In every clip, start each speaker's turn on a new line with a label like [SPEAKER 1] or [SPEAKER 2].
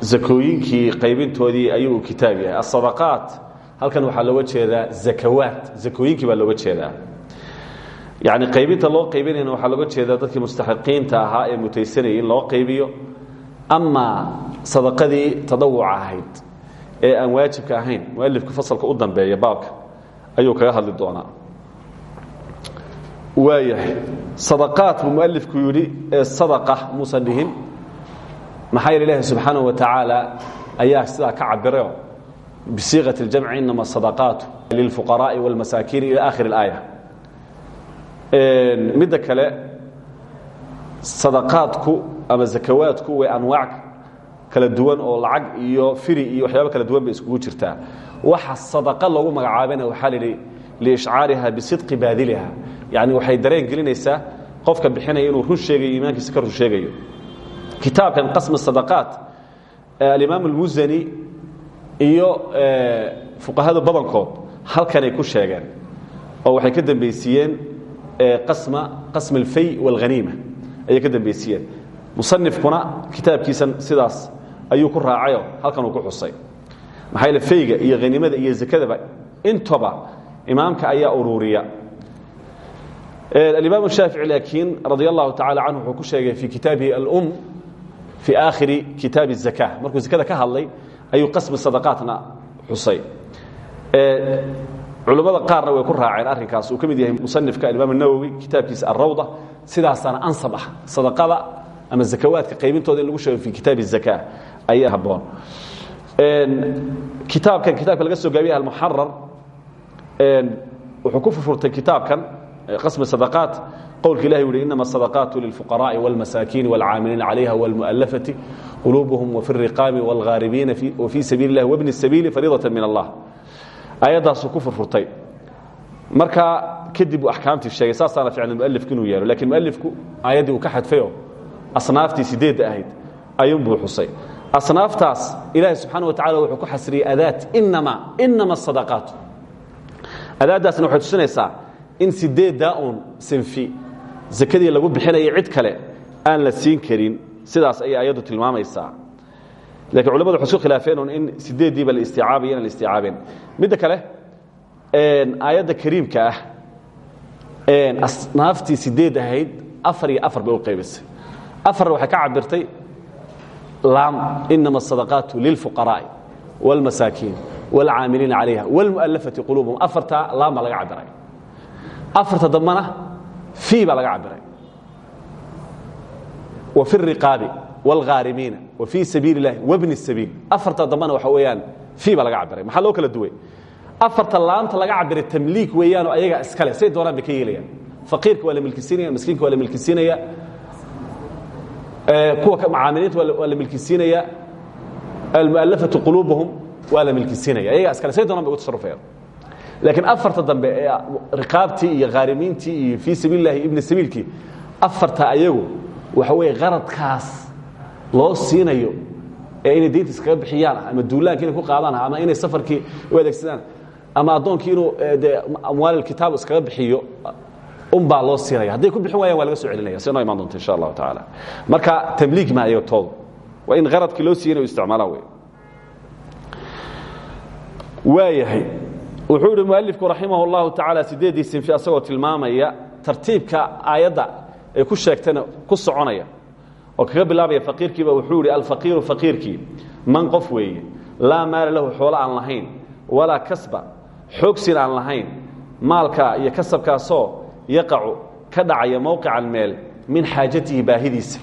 [SPEAKER 1] zakooyinkii qaybintoodii ayuu kitaab yahay. Asadaqaat halkan waxaa looga jeedaa zakawaat. Zakooyinkii baa looga jeedaa. Yani qaybinta loo qaybinayna waxaa looga jeedaa dadkii mustaxiqiinta ahaa ee mutaysanayay in loo qaybiyo. Amaa sadaqadii tadawuca ahayd ee aan waajibka ahayn mualifku fasalka u dambeeya baabka ayuu kaga hadli doonaa. Waayahay sadaqaat buu mualifku yidhi ee sadaqa muusan dhihin maxaa yeele ilaahi subxaanaه wa tacaala ayaa sidaa ka cabirayo bisiiqaة اljamci inama sadaqaatu lilfuqaraaءi wاlmasaakiin ilى akhir اlaaya midda kale sadaqaadku ama zakawaadku way anwaac kala duwan oo lacag iyo firi iyo waxyaaba kala duwan bay iskugu jirtaa waxa sadaqa loogu magacaabana waxaa lihi liishcaariha bisidqi baadiliha yani waxay dareen gelinaysaa qofka bixinaya inuu run sheegayo iimaankiisa ka run sheegayo kitaabkan qasm sadaqaat alimaam almusani iyo fuqahada badankood halkanay ku sheegeen oo waxay ka dambaysiiyeen qasma qasm alfay walghaniima ayay ka dambaysiiyeen musanifkuna kitaabkiisan sidaas ayuu ku raacayo halkan uu ku xusay. Maxaa yeele fayga iyo haniimada iyo zakadaba intaba imaamka ayaa ururiya alimaam shaafici laakiin radi allahu tacala canhu ku sheegay fi kitaabihi alum fi aakhiri kitaabi zaka markuu zakada ka hadlay ayuu qasbi sadaqaatna xusay. Culummada qaarna way ku raaceen arrinkaas. Uu ka mid yahay musanifka alimaam nawowi kitaabkiisa alrawda sidaasaana ansab ah sadaqada ama zakawaadka qaybintooda in lagu sheego fi kitaabi zaka ayaa habboon. Kitaabkan kitaabka laga soo gaabiye almuxarar wuxuu ku furfurtay kitaabkan qasbi sadaqaat qowlka ilahi u hi inama asadaqaatu lilfuqaraءi wاlmasaakiini wاlcaamiliina calayha wاlmu'alafati quluubuhum wafi الriqaami wاlghaaribiina wafii sabiili اllahi wabni الsabiili fariidaة min allah aayaddaasuu ku furfurtay markaa kadib uu axkaamtii sheegay saasaana ficlan mualifku inuu yeelo lakiin mualifku aayaddii uu ka xadfayo asnaaftii sideedda ahayd ayuunbuu xusay asnaaftaas ilaahi subxaana wa tacala wuxuu ku xasriyey adaat inama inama asadaqaatu adaaddaasna waxay tusinaysaa in sideeddaa uun sinfi zakadii lagu bixinaya cid kale aan la siin karin sidaas ayay ayaddu tilmaamaysaa lakiin culamadu waxay isku khilaafeen un in sideeddiiba la istiicaabayo inaan la istiicaabeen midda kale aayadda kariimka ah asnaaftii sideed ahayd afar iyo afar bay u qaybisay afarna waxay ka cabirtay laam inama asadaqaatu lilfuqaraa'i wاlmasaakiin wاlcaamiliina calayha wاlmu'alafati quluubuhum afartaa laam baa laga cabiray afarta dambana i baa laga cabiray. Wa fi riqaabi wاlghaarimiina wa fii sabiil اlahi wbni sabiil. Afarta dambana waxa weeyaan i baa laga cabiray. Maxaa loo kala duway? Afarta laamta laga cabiray tamliik weeyaanoo ayagaa iskale say doonaan bay ka yeelayaan. Faqiirka waa la milkisiinaya miskiinka waa la milkisiinaya kuwa macaamiliinta waa la milkisiinaya almualafatu quluubahum waa la milkisiinaya ayagaa iskale say doonaan bay ugu tasarufayaan laakiin afarta dambe ee riqaabtii iyo khaarimiintii iyo fii sabiil lahi ibni sabiilkii afarta ayagu waxa weeye qaradkaas loo siinayo ee inay diinta iskaga bixiyaan ama duulaanka inay ku qaadaan ama inay safarkii u adeegsadaan ama addoonkii inuu de amwaalilkitaab iskaga bixiyo unbaa loo siinaya hadday ku bixin waayaan waa laga soo celinaya. Si noo imaan doonto insha allahu tacaala. Marka tabliig ma ayaga toodu waa in qaradkii loo siiyay inay isticmaalaan wey waayahay wuxuu ihi mualifku raximah اllahu tacaala sideeddii sinfi asagoo tilmaamaya tartiibka aayadda ay ku sheegtana ku soconaya. Oo kaga bilaabaya faqiirkiiba wuxuu ihi alfaqiiru faqiirkii man qof weeye laa maala lahu xoolo aan lahayn walaa kasba xoogsin aan lahayn maalka iyo kasabkaasoo yaqacu ka dhacaya mowqican meel min xaajatihi baahidiisa.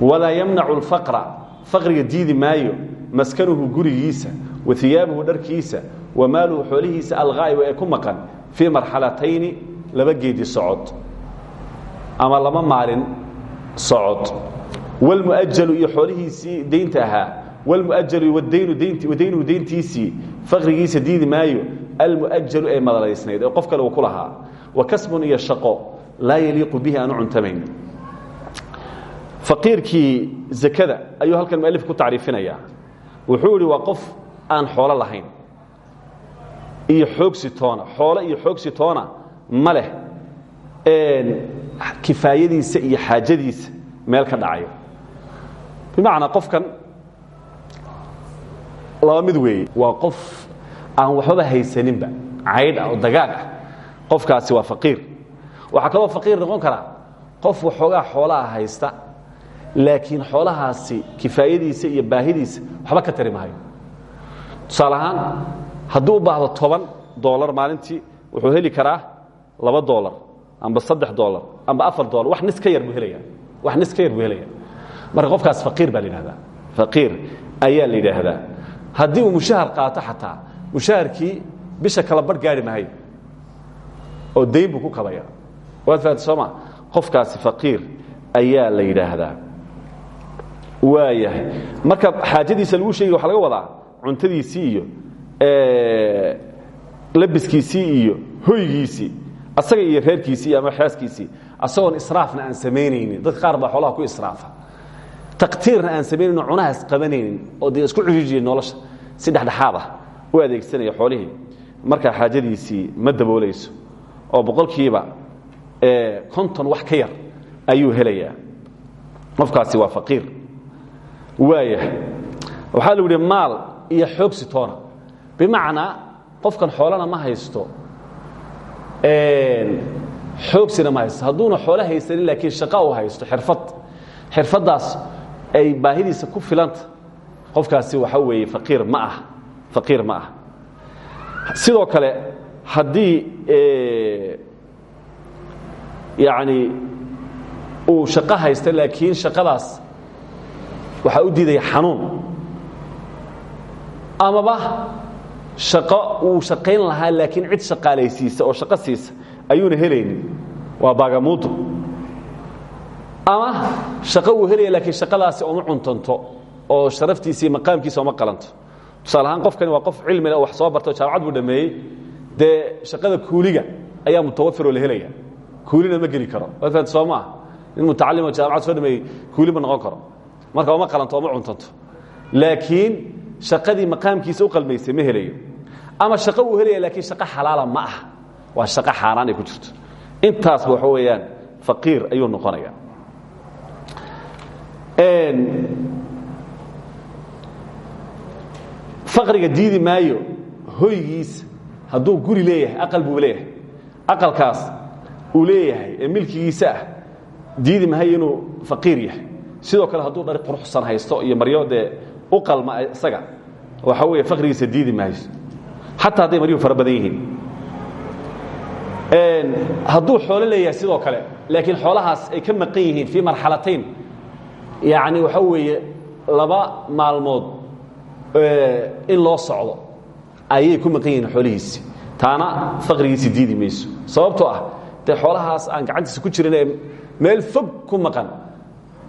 [SPEAKER 1] Walaa yamnacu اlfaqra faqriga diidi maayo maskanuhu gurigiisa wa iyaabuhu dharkiisa wa maaluhu xoolihiisa alghaa'iba ee ku maqan fii marxalatayni laba geedi socod ama laba maalin socod. Wlmuajalu iyo xoolihiisii daynta ahaa. Wlmuajalu wadaynuhu dayntiisii faqrigiisa diidi maayo almuajalu ee madalaysnayd ee qof kale uu ku lahaa. Wa kasbun iyo shaqo laa yaliiqu bihi aanu cuntamayn. Faqiirkii zakada ayuu halkan mualif ku tacriifinaya wuxuu idhi waa aan xoolo lahayn iyo xoogsi toona xoolo iyo xoogsi toona ma leh kifaayadiisa iyo xaajadiisa meel ka dhacayo. Bimacnaa qofkan laba mid weeye waa qof aan waxbaba haysaninba caydh ah oo dagaag ah qofkaasi waa faqiir. Waxaa kaloo faqiir noqon karaa qof waxoogaa xoolaha haysta laakiin xoolahaasi kifaayadiisa iyo baahidiisa waxba ka tari maayo. Tusaale ahaan hadduu u baahdo toban dolar maalintii wuxuu heli karaa laba dolar amba saddex dolar amba afar dolar wax nis ka yar buu helaya wax nis ka yar buu helaya marka qofkaas faqiir baa la yidhahdaa. Faqiir ayaa la yidhaahdaa haddii uu mushahar qaato xataa mushaharkii bisha kala barh gaari maayo oo dayn buu ku kabaya waad fahamta sooma qofkaasi faqiir ayaa la yidhaahdaa waayahay. Marka xaajadiisa lagu sheegay waxa laga wadaa cuntadiisii iyo labiskiisii iyo hoygiisii asaga iyo reerkiisii ama xaaskiisii asagoon israafna aan samaynaynin. Dadka qaar baa xoolaha ku israafa. Taqtiirna aan samaynayno cunahaas qabanaynin oo dee isku cijijiya nolosha. Si dhexdhexaad ah u adeegsanaya xoolihii. Markaa xaajadiisii ma daboolayso oo boqolkiiba konton wax ka yar ayuu helayaa. Qofkaasi waa faqiir. Waaya waxaa lagu yihi maal iyo xoogsi toona bimacnaa qofkan xoolana ma haysto. Xoogsina ma haysto. Hadduuna xoolo haysanin laakiin shaqa uu haysto. Xirfad. Xirfaddaas ay baahidiisa ku filanta. Qofkaasi waxa weeye faqiir ma ah. Faqiir ma ah. Sidoo kale haddii yacni uu shaqo haysto laakiin shaqadaas waxaa u diidaya xanuun. Amaba shaqo uu shaqayn lahaa laakiin cid shaqaalaysiisa oo shaqo siisa ayuuna helaynin. Waa baagamuudo ama shaqo uu helaya laakiin shaqadaasi oma cuntanto oo sharaftiisa iyo maqaamkiisa oma qalanto. Tusaale ahaan qofkani waa qof cilmile wax soo barto jaamacad buu dhameeyey. Dee shaqada kuuliga ayaa mutawafiroo la helaya. Kuulina ma geli karo. Waad fahamta soo maaha nin mutacalimo jaamacad soo dhameeyey kuuli ma noqon karo. Marka oma qalanto oma cuntanto. Laakiin shaqadii maqaamkiisa u qalmaysay ma helayo. Ama shaqo uu helaya laakiin shaqo xalaala ma ah waa shaqo xaaraan ay ku jirto. Intaasba waxa weeyaan faqiir ayuu noqonaya faqriga diidi maayo hoygiisa hadduu guri leeyahay aqal buu leeyahay. Aqalkaas uu leeyahay ee ah diidi maayo inuu faqiir yahay sidoo kale hadduu dhari quruxsan haysto iyo maryo dee u qalma isaga waxa weeye faqrigiisa diidi maayo xataa hadday maryuhu fara badan yihiin. Hadduu xoolo leeyahay sidoo kale laakiin xoolahaas ay ka maqan yihiin fii marxalatayn yacni waxa weeye laba maalmood in loo socdo ayay ku maqan yihiin xoolihiisi. Taana faqrigiisi diidi mayso. Sababtoo ah dee xoolahaas aan gacantiisa ku jirin ee meel fog ku maqan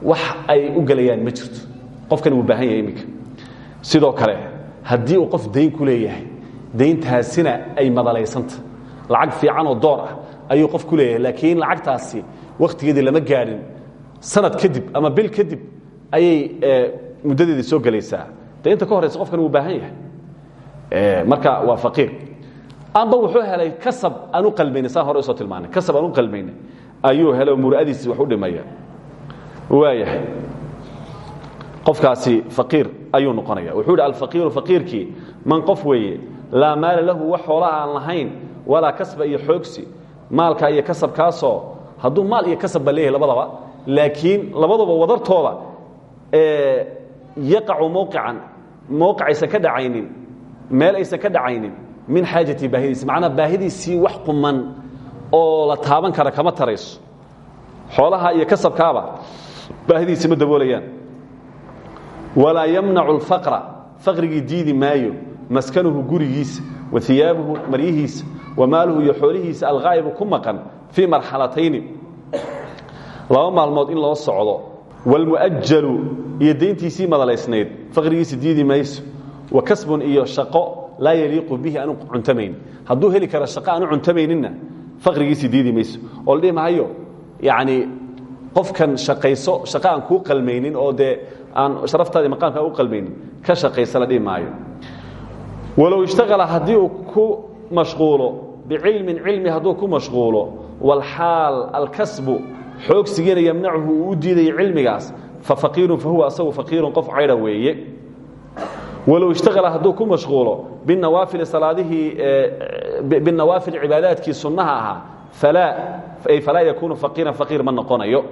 [SPEAKER 1] wax ay u gelayaan ma jirto. Qofkani wuu baahan yahay iminka. Sidoo kale haddii uu qof dayn ku leeyahay dayntaasina ay madalaysanta lacag fiican oo door ah ayuu qof ku leeyahay laakiin lacagtaasi wakhtigeedii lama gaadhin sanad kadib ama bil kadib ayay muddadeedii soo gelaysaa de inta ka horaysa qofkan wuu baahan yahay. Marka waa faqiir. Amba wuxuu helay kasab aan u qalmayna saan hore tilmaanay. Kasab aan u ayuu helay oo mura'adiisi wax u dhimaya waayahay. Qofkaasi faqiir ayuu noqonaya wuxuu yidhi alfaqiiru faqiirkii man qof weeye laa maala lahu wax xoola aan lahayn walaa kasba iyo xoogsi maalka iyo kasabkaasoo hadduu maal iyo kasab ba leeyahay labadaba laakiin labaduba wadartooda yaqacu mowqican mowqic aysan ka dhacaynin meel aysan ka dhacaynin min xaajatii baahidiisi. Macnaa baahidiisii wax quman oo la taaban kara kama tarayso. Xoolaha iyo kasabkaaba baahidiisi ma daboolayaan. Walaa yamnacu alfaqra faqrigii diidi maayo maskanuhu gurigiisa wa iyaabuhu maryihiisa wa maaluhu iyo xoolihiisa alghaa'ibu ku maqan fii marxalatayni. Maalmood in loo socdo wاlmu'ajalu iyo dayntiisii madalaysnayd faqrigiisi diidi mayso wa kasbun iyo shaqo laa yaliiqu bihi aanu cuntamayn. Hadduu heli karo shaqo aanu cuntamayninna faqrigiisi diidi mayso. Oo la dhihi qofkan shaqayso shaqo aan kuu oo dee aan sharaftaadi maqaamka u qalmaynin ka shaqaysa la dhihi maayo. Walow ishtaqala uu ku mashquulo bicilmin cilmi hadduu ku mashquulo walxaal alkasbu xoogsigiina yamnachu uu u diidayo cilmigaas fa faqiirun fa huwa asagu faqiirun qof caydha weeye. Walow ishtaqala hadduu ku mashquulo binawaafili salaadihii binawaafil cibaadaadkii sunnaha ahaa ay falaa yakuunu faqiiran faqiir ma noqonayo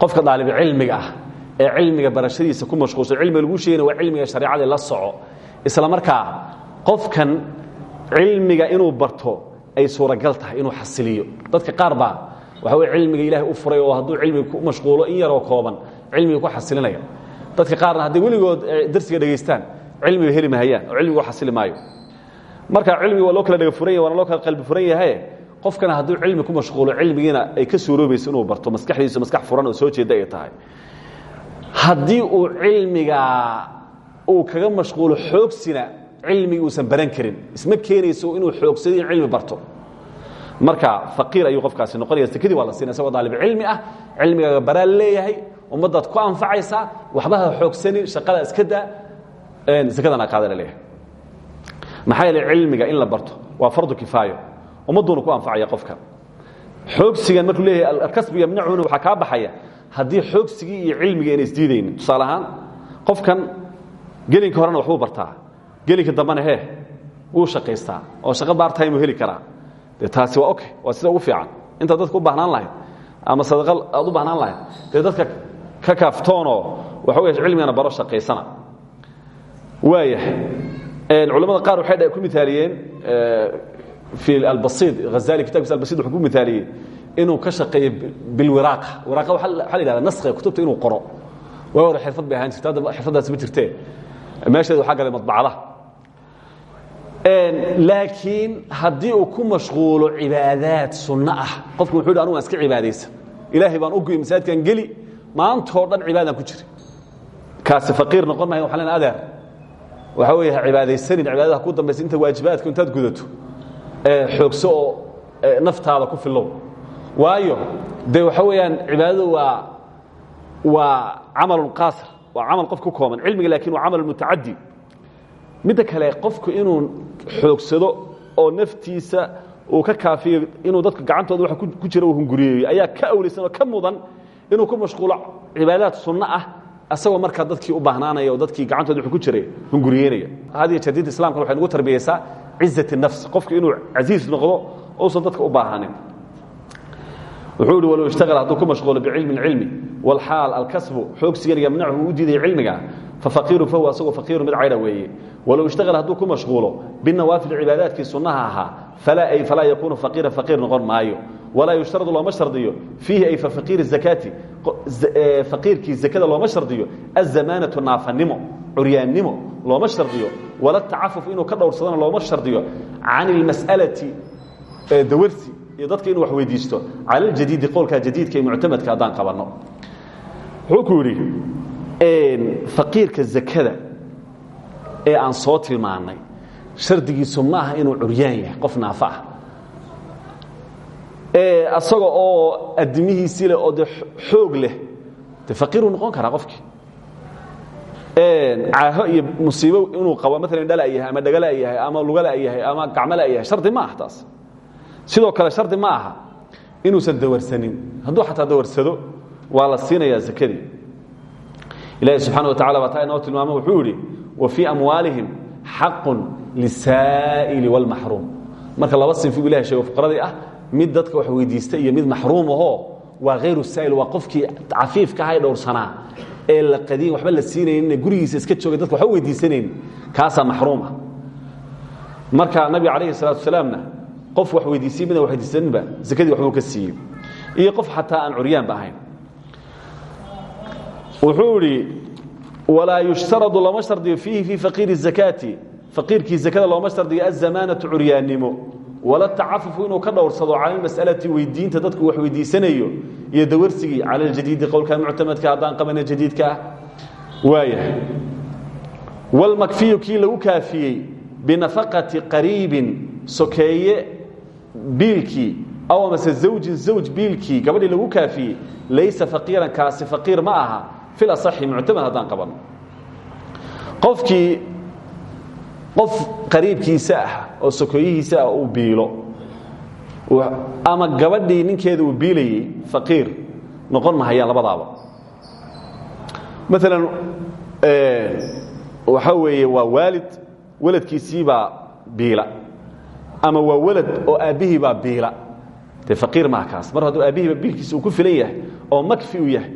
[SPEAKER 1] qofka daalibcilmiga ah ee cilmiga barashadiisa ku mashquulsan cilmiga lagu sheegana waa cilmiga shareecadii la soco. Isla markaa qofkan cilmiga inuu barto ay suuragal tahay inuu xasiliyo. Dadka qaar baa waxa wey cilmiga ilaahay u furay oo hadduu cilmiga ku mashquulo in yaroo kooban cilmiga ku xasilinaya. Dadka qaarna hadday weligood darsiga dhegaystaan cilmiga heli mahayaan oo cilmiga u xasili marka cilmiga waa loo kala dhega furan yahy loo kala qalbi furan yahay qofkana hadduu cilmi ku mashquulo cilmigiina ay ka suuroobayso inuu barto maskaxdiisu maskax furan oo soo jeeda ay tahay. Haddii uu cilmiga uu kaga mashquulo xoogsina cilmigi uusan baran karin isma keenayso inuu xoogsado in cilmi barto. Marka faqiir ayuu qofkaasi noqonaya sekadii waa la siina isagoo daalib cilmi ah cilmigaaga baraa leeyahay ummaddaad ku anfacaysaa waxba ha xoogsanin shaqada iska daa sekadana qaadana leeyahay. Maxaa yeele cilmiga in la barto waa fardu kifaayo ummadduuna ku anfacaya qofka. Xoogsigan markuu leeyahay alkasbu yamnachuna waxaa kaa baxaya haddii xoogsigii iyo cilmigii ayna isdiidaynin tusaale ahaan qofkan gelinka horena waxbuu bartaa. Gelinka dambena he wuu shaqaystaa oo shaqo baartime uu heli karaa. De taasi waa okay waa sida ugu fiican. Intaad dadka u baahnaan lahayd ama sadaqo aad u baahnaan lahayd dee dadka ka kaaftoonoo waxa wey cilmigana baro shaqaysana. Waayahay culamada qaar waxay ku mithaaliyeen fi albasiid hazali kitabkiisa albasid wuxuu ku mithaaliyey inuu ka shaqeeyo bilwiraaqa wiraaqa waxaa la yidhahda naskhiga kutubta inuu qoro waa hore xirfad bay ahaan jirta hadda xirfaddaasi ma jirtee meesheeda waxaa galay madbacadaha laakiin haddii uu ku mashquulo cibaadaad sunno ah qofku wuxuu yidhi anugu aan iska cibaadaysan ilaahay baan u goy masaajidkan geli maantoo dhan cibaadaan ku jira kaasi faqiir noqon maayo waxaa lena adeer waxaa weeye ha cibaadaysanin cibaadada ku dambaysa inta waajibaadka intaad gudato xoogso oo naftaada ku filow. Waayo dee waxa weeyaan cibaadadu waa waa camalun qaasir waa camal qof ku kooban cilmiga laakiin waa camal mutacadi midda kale qofku inuu xoogsado oo naftiisa uu ka kaafiyo inuu dadka gacantooda waa ku jira uu hunguriyeeyo ayaa ka awlaysan oo ka mudan inuu ku mashquulo cibaadaad sunno ah asagoo markaa dadkii u baahnaanaya oo dadkii gacantooda wuxuu ku jiray hunguriyeynaya. Hadiyo jeer diinta islamka waxay nagu tarbiyeysaa cizati nafs qofku inuu casiis noqdo uusan dadka u baahanin wuxuu walow ishtaala hadduu ku mashquulo bicilmin cilmi wlxaal alkasbu xoogsigan yamnachu u diidaya cilmiga fafaqiirun fahuwa asagoo faqiirun mid cayra weeye. Walow ishtaala hadduu ku mashquulo binawaafil cibaadaadkii sunnaha ahaa falaa yakuunu faqiiran faqiir noqon maayo walaa yushtaradu looma shardiyo. Fiihi ay fafaqiiri zakaati. Faqiirkii zakada looma shardiyo. Azamaanatu naafanimo curyaannimo looma shardiyo. Wala tacafuf inuu ka dhowrsadana looma shardiyo. Can ilmas'alati dawarsi iyo dadka inuu wax weydiisto. Cala aljadiidi qowlkaa jadiidka ee muctamadka haddaan qabanno. Wuxuu ku yidhi faqiirka zakada ee aan soo tilmaannay shardigiisu ma aha inuu curyaan yahay qof naafa ah asaga oo adimihiisii leh oo de xoog leh. De faqiiruu noqon karaa qofkii? Caaho iyo musiibo inuu qabo maalan dhala yahay ama dhagala yahay ama lugala yahay ama gacmala yahay shardi ma aha taas. Sidoo kale shardi ma aha inuusan dawarsanin. Hadduu xataa dawarsado waa la siinayaa zakadii. Ilahi subxana wa tacala baa taa inoo tilmaamo wuxuu yidhi wa fii amwaalihim xaqun lisaa'ili wاlmaxruum marka laba sinfi bu ilahi sheego fuqaradii ah mid dadka wax weydiista iyo mid maxruum ahoo waa hayru saa'il waa qofkii cafiifka aha ee dhowrsanaa. Ee la qadiin waxba la siinaynin gurigiisa iska joogay dadka waxba weydiisanayn kaasaa maxruum ah. Marka nabiga calayhi salatu wasalaamna qof wax weydiisiyey midaan wax weydiisaninba zakadii waxbuu ka siiyey. Iyo qof xataa aan curyaanba ahayn. Wuxuu idhi walaa yushtaradu lama shardiyo fiihi fii faqiiri zakaati. Faqiirkii zakada looma shardiyo azamaanatu curyaannimo wala tacafufu inuu ka dhowrsado cala lmas'alati weydiinta dadku wax weydiisanayo iyo dawarsigii cala aljadiidi qowlka muctamadka haddaan qabana jadiidka ah. Waayahay. Walmakfiyu kii lagu kaafiyey binafaqati qariibin sokeeye biilkii aw amase zawjin zawj biilkii gabadhii lagu kaafiyey laysa faqiiran kaasi faqiir ma aha fil asaxi muctamad haddaan qabanno qofkii qof qariibkiisa ah oo sokeeyihiisa ah uu biilo ama gabadhii ninkeeda uu biilayey faqiir noqon mahayaan labadaaba. Maalan waxaa weeye waa waalid waladkiisiibaa biila ama waa walad oo aabbihiibaa biila. Dee faqiir maaha kaas. Mar hadduu aabbihiiba biilkiisa uu ku filan yahay oo makfi u yahay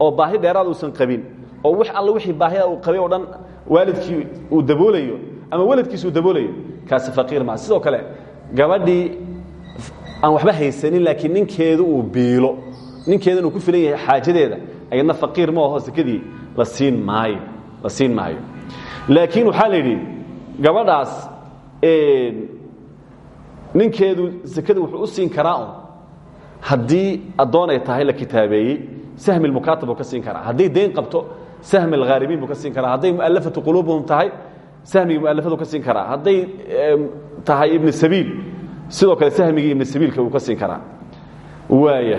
[SPEAKER 1] oo baahi dheeraad uusan qabin oo wix alle wixii baahida uu qabay oo dhan waalidkii uu daboolayo ama waladkiisa uu daboolayo kaasi faqiir maaha sidoo kale gabadhii aan waxba haysanin laakiin ninkeedu uu biilo. Ninkeedan uu ku filan yahay xaajadeeda. Ayadna faqiir ma aho sekadii la siin maayo la siin maayo. Laakiin waxaa la yidhi gabadhaas ninkeedu sekada wuxuu u siin karaa un haddii addoon ay tahay la kitaabeeyey sahmi lmukaatab buu ka siin karaa. Hadday dayn qabto sahmi alghaaribiin buu ka siin karaa. Hadday mu'alafatu quluubuhum tahay sahmigii mu'alafadu ka siin karaa. Hadday tahay ibnu sabiil sidoo kale sahmigii ibnu sabiilka wuu ka siin karaa. Waaya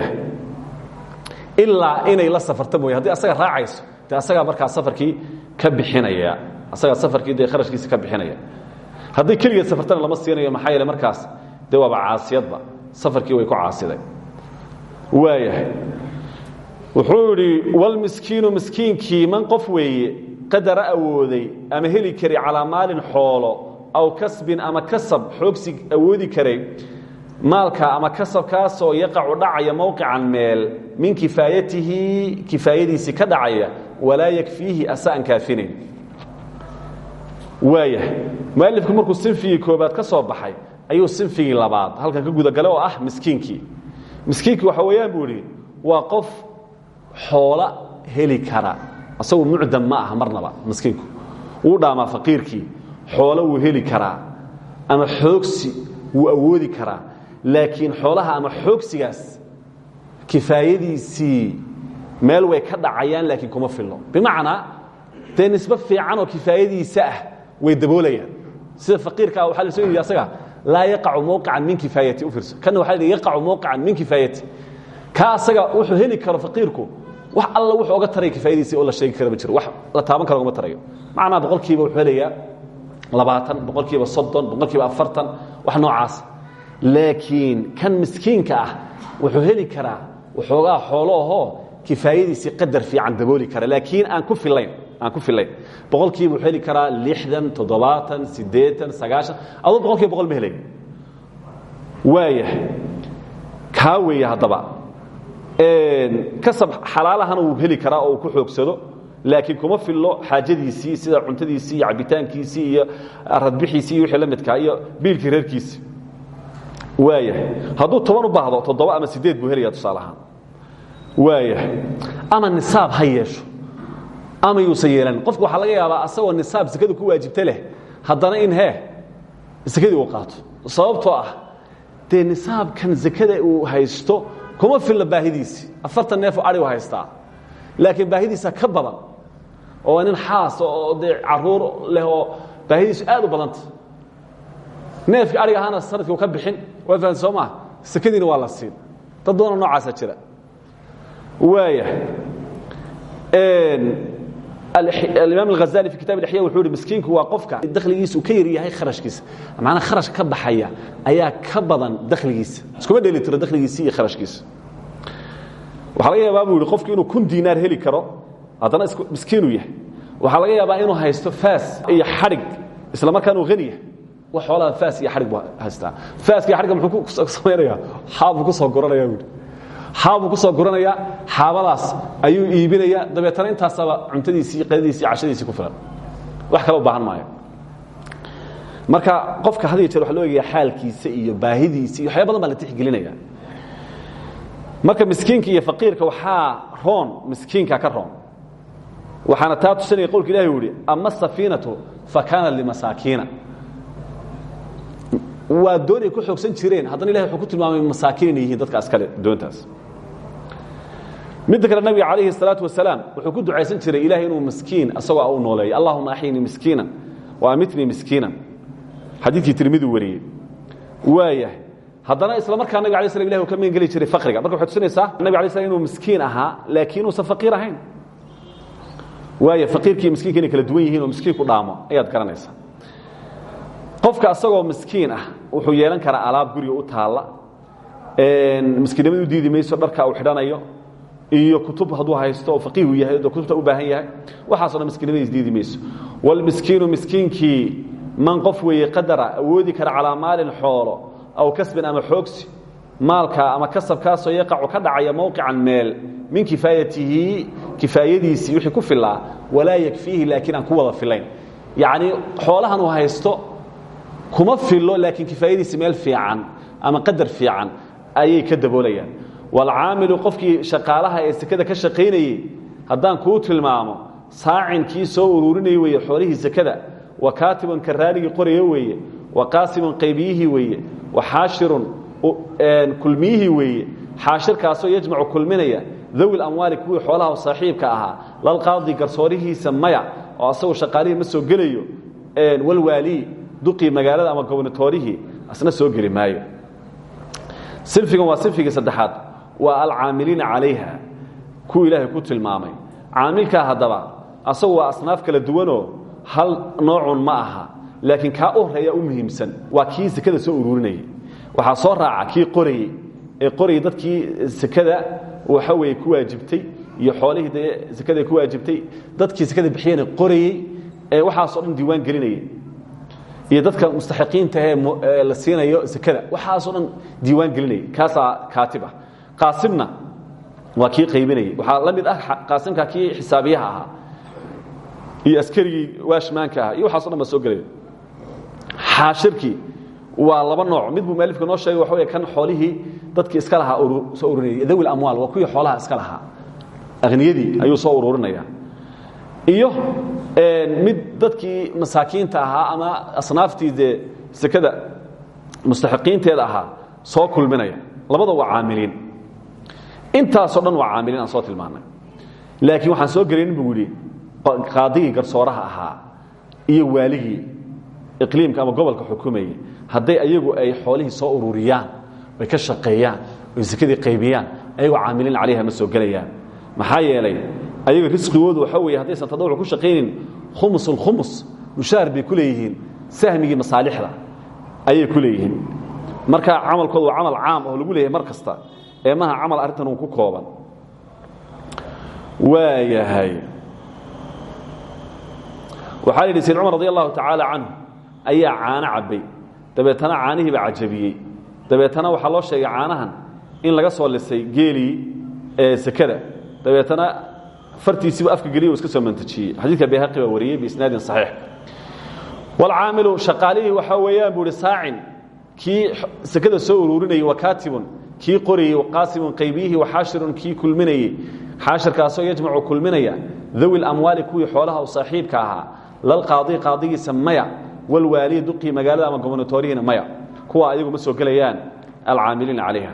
[SPEAKER 1] ilaa inay la safarta mooye. Haddii asaga raacayso dee asagaa markaa safarkii ka bixinaya. Asagaa safarkii dee kharashkiisa ka bixinaya. Hadday keligeed safartana lama siinayo maxaa yeele markaas dee waaba caasiyadba. Safarkii way ku caasiday. Waayahay wuxuu idhi walmiskiinu miskiinkii man qof weeye qadara awooday ama heli kari calaa maalin xoolo aw kasbin ama kasab xoogsi awoodi karay maalka ama kasabkaasoo yaqacu dhacaya mowqican meel min kifaayatihi kifaayadiisii ka dhacaya walaa yakfiihi asa aan kaafinayn. Waayah mualifku markuu sinfigii koobaad ka soo baxay ayuu sinfigii labaad halkan ka gudagalay oo ah miskiinkii. Miskiinkii waxa weeyaan buu waa qof xoola heli kara asagu mucdam ma aha marnaba miskiinku wuu dhaamaa faqiirkii. Xoolo wuu heli karaa ama xoogsi wuu awoodi karaa. Laakiin xoolaha ama xoogsigaas kifaayadiisii meel way ka dhacayaan laakiin kuma filno. Bimacnaa dee nisbe fiican oo kifaayadiisa ah way daboolayaan. Sida faqiirkaa waxaa la soo yidhi asaga laa yaqacu mowqican min kifaayati u fiirso. Kana waxa la yaqacu mowqican min kifaayati. Kaa asaga wuxuu heli karo faqiirku wax alla wuxuu oga taray kifaayadiisii oo la sheegi kara ma jiro. Wax la taaban kara ogama tarayo. Macnaa boqolkiiba wuxuu helayaa labaatan boqolkiiba soddon boqolkiiba afartan wax noocaas. Laakiin kan miskiinka ah wuxuu heli karaa waxoogaa xoolo ahoo kifaayadiisii qadar fiican dabooli kara. Laakiin aan ku filayn aan ku filayn boqolkiiba wuxuu heli karaa lixdan toddobaatan siddeetan sagaashan. Aduu boqol kiiba boqol ma helay waayahay kaa weeye haddaba kasab xalaalahana wuu heli karaa oo ku xoogsado laakiin kuma fillo xaajadiisii sida cuntadiisii iyo iyo radbixiisii wixii la midkaa iyo biilkii reerkiisii. Waayahay hadduu toban u baahdo toddoba ama sideed buu helaya tusaale ahaan. Waayahay ama nisaab ha ama yuusan qofku waxaa laga yaabaa asagoo nisaab sekadu ku waajibta leh haddana in hee sekadii uu qaato. Sababtoo ah dee nisaabkan sekada uu haysto kuma filla baahidiisi. Afartan neefoo ari u haystaa. Laakiin baahidiisa ka badan oo nin xaas oo dee leh oo baahidiisu aad u badanta. Neefkii ariga ahaana sannadkii u ka bixin waa fahan soo maa sekadiina waa la siin. Dad badanoo noocaasa jira. Waaya alimaam alghazali fi kitab alixya wuxuu ihi miskiinku waa qofka dakhligiisa uu ka yar yahay kharashkiisa. Macnaa kharash ka baxaya ayaa ka badan dakhligiisa. Iskuma dheeli tiro dakhligiisa iyo kharashkiisa. Waxaa laga yaabaa buu yihi qofku inuu kun diinaar heli karo haddana miskiinuu yahay. Waxaa laga yaabaa inuu haysto faas iyo xadhig isla markaana uu hani yahay. Wax xoolaha faas iyo xadhig buu haystaa. Faaska iyo xadhigga muxuu ku samaynayaa xaabuu ku soo guranaya buuhi xaabuu ku soo guranayaa xaabadaas ayuu iibinayaa. Dabeetana intaasaba cuntadiisii qadadiisii cashadiisii ku filan. Wax kale baahan maayo. Marka qofka had iyo jeer loo eegaya xaalkiisa iyo baahidiisa iyo waxyaa badan la tixgelinaya marka miskiinka iyo faqiirka waxaa roon miskiinka ka roon. Waxaana taa tusinaya qowlka ilahi u ama asafiinatu fa kaanat limasaakiina. Waa ku xoogsan jireen. Haddana ilahi wuxuu ku tilmaamay masaakiin yihiin dadkaas kale doontaas midda kale nabiga calayhi الsalaaةu wasalaam wuxuu ku ducaysan jiray ilahay inuu miskiin asagoo u nooleeyo allahuma axyinii miskiinan waamitnii miskiinan xadiidkii tirmidi wariyey waayahay haddana isla markaa nabig alay slam ilah uu ka magan geli jiray fakriga marka waxay tusinaysaa nabig alay slam inuu miskiin ahaa laakiin uusan faqiir ahayn waaya faqiirkii miskiinka inay kala duwan yihiin oo miskiinku dhaamo ayaad garanaysaa qofka asagoo miskiin ah wuxuu yeelan karaa alaab guriga u taalla miskiinnimadu u diidi mayso dharka uu xidhanayo iyo kutub hadduu haysto oo faqiihu yahay kutubta u baahan yahay waxaaso dhan miskiinimadiis diidi mayso. Walmiskiinu miskiinkii man qof qadara awoodi kara calaa maalin xoolo aw kasbin ama xoogsi maalka ama kasabkaasoo yaqacu ka dhacaya mowqican meel min kifaayatihi kifaayadiisii wixii ku filaa walaa yakfiihi laakiin aan ku wada filayn yacnii xoolahan uu haysto kuma filo laakiin kifaayadiisi meel fiican ama qadar fiican ayay ka daboolayaan walcaamilu qofkii shaqaalaha ee sekada ka shaqaynayey haddaan kuu tilmaamo saacin kii soo ururinaya weeye xoolihii sekada wa kaatibun karaaligii qoraya weeye wa qaasimun qaybiyihii weeye wa xaashirun kulmiyihii weeye xaashirkaasoo yajmacu kulminaya dawi amwaali kuwii xoolaha saaxiibka ahaa lalqaadi garsoorihiisa maya oo asagoo shaqaalihii ma soo gelayo walwaalii duqii magaalada ama gobnatoorihii asna soo geli maayo sinfigan waa sinfigii saddexaad waa alcaamiliina calayha. Kuwii ilaahay ku tilmaamay. Caamilkaa haddaba asagu waa asnaaf kala duwanoo hal noocun ma aha. Laakiin kaa horreeya u muhiimsan waa kii sekada soo ururinayay. Waxaa soo raaca kii qorayey ee qorayay dadkii sekada waxa weeye ku waajibtay iyo xoolihii dee ku waajibtay. Dadkii sekada bixiyana qorayey ee waxaasoo dhan diiwaan gelinayay. Iyo dadka mustaxiqiinta ee la siinayo sekada waxaasoo dhan diiwaan gelinayay. Kaasaa kaatib ah qaasimna waa kii qaybinayay. Waxaa la mid ah qaasimka kii xisaabiyaha ahaa iyo askarigii waashmaanka ahaa iyo waxaso dhan ba soo gelaya xaashirkii waa laba nooc. Mid buu mualifka noo sheegay waxa wey kan xoolihii dadkii iska lahaa soo ururinayay. Dawi amwaal waa kuwii xoolaha iska lahaa. Akhniyadii ayuu soo ururinaya. Iyo mid dadkii masaakiinta ahaa ama asnaaftii dee sekada mustaxiqiinteeda ahaa soo kulminaya. Labada waa caamiliin intaasoo dhan waa caamiliin aan soo tilmaanay. Laakiin waxaan soo gelayn buu yidhi qaadigii garsooraha ahaa iyo waaligii iqliimka ama gobolka xukumayay hadday ayagu ay xoolihii soo ururiyaan ay ka shaqeeyaan oy sekadii qaybiyaan ayagoo caamiliin calayha ma soo gelayaan. Maxaa yeelay ayaga risqigoodu waxa weeye haddaysan tadawuc ku shaqaynin khumus ulkhumus mushaar bay ku leeyihiin sahmigii masaalixda ayay ku leeyihiin. Marka camalkoodu waa camal caam oo lagu leeyahay mar kasta ee maha camal arrintan uu ku kooban. Waayahay. Waxaa yidhi sayd cumar radi allahu tacaala canhu ayaa caano cabbay. Dabeetana caanihii baa cajabiyey. Dabeetana waxaa loo sheegay caanahan in laga soo lisay geelii ee sekada. Dabeetana fartiisiibu afka geliy o iska soo mantajiyey. Xadiidka bayhaqi baa wariyey biisnaadin saxiix. Walcaamilu shaqaalihii waxaa weeyaan buu ihi saacin. Kii sekada soo ururinayey wa kaatibun kii qorayey waqaasimun qaybiyihii waxaashirun kii kulminayey. Xaashirkaasoo yajmacu kulminaya. Dawi lamwaali kuwii xoolaha u saaxiibka ahaa. Lalqaadi qaadigiisa maya. Walwaaliyi duqii magaalada ama gobnatorihiina maya. Kuwa ayagu ma soo gelayaan alcaamiliina calayha.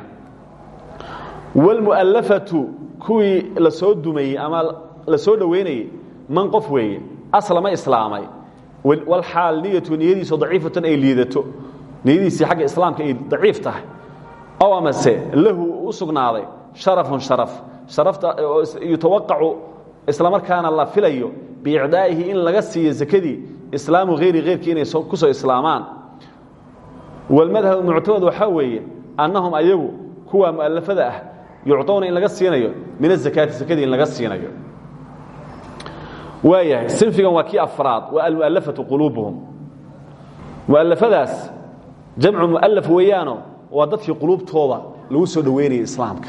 [SPEAKER 1] Wاlmu'alafatu kuwii la soo dumayey ama la soo dhoweynayey man qof weeye aslama islaamay. Walxaal niyatu niyadiisu daciifatan ay liidato. Niyadiisii xagga islaamka ow amase lahu u sharafun sharaf yutawaqacu islamarkaana la filayo biicdaa'ihi in laga siiyo sakadii islaamu hayri heyrkii inay ku soo islaamaan walmadhab muctamad waxaa weeye annahum ayagu kuwa mu'alafada ah yucطowna in laga siinayo min azakaati sakadii in laga siinayo waayahay sinfigan waa kii afraad waa almu'alafatu quluubuhum mu'alafadaas jamcu mu'alaf weeyaano waa dadkii quluubtooda lagu soo dhoweynayay islaamka.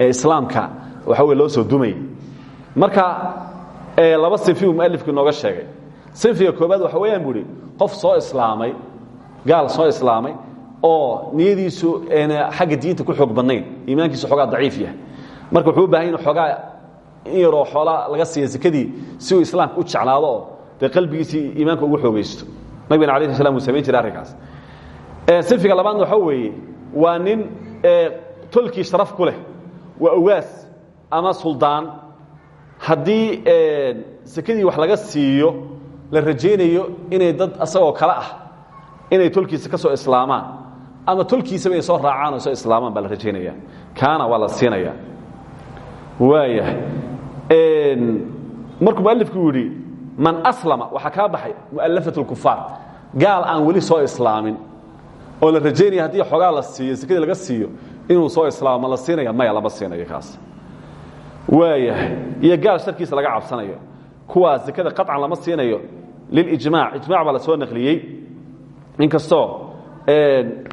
[SPEAKER 1] Ee islaamka waxa wey loo soo dumayay marka laba sinfi uu mualifkii nooga sheegay. Sinfiga koobaad waxa weeyaan bu ihi qof soo islaamay gaal soo islaamay oo niyadiisu xagga diinta ku xoog badnayn iimaankiisu xoogaa daciif yahay. Marka wuxuu u baahan inu xoogaa in yaroo xoola laga siiya sekadii si uu islaamka u jeclaado oo dee qalbigiisii iimaanka ugu xoogaysto. Nabigana alayh slam uu samayn jiray arrinkaas sinfiga labaadna waxa weeye waa nin tolkii sharaf ku waa ogaas ama suldaan. Haddii sekadii wax laga siiyo la rajaynayo inay dad asagoo kale ah inay tolkiisa ka soo islaamaan ama tolkiisaba ay soo raacaan oo soo islaamaan baa la rajaynaya kaana waa la siinaya markuu mualifku yidhi man aslama waxaa kaa baxay mu'alafat اlkufaar gaal aan weli soo islaamin oo la rajaynaya haddii xoogaa la siiyo sekadii laga siiyo inuu soo islaamo la siinaya maya lama siinayo kaas. Waayahay. Iyo gaal sharkiisa laga cabsanayo. Kuwaa sekada qaطcan lama siinayo. Lilijmac ijmac baa la soo naqliyey. Inkastoo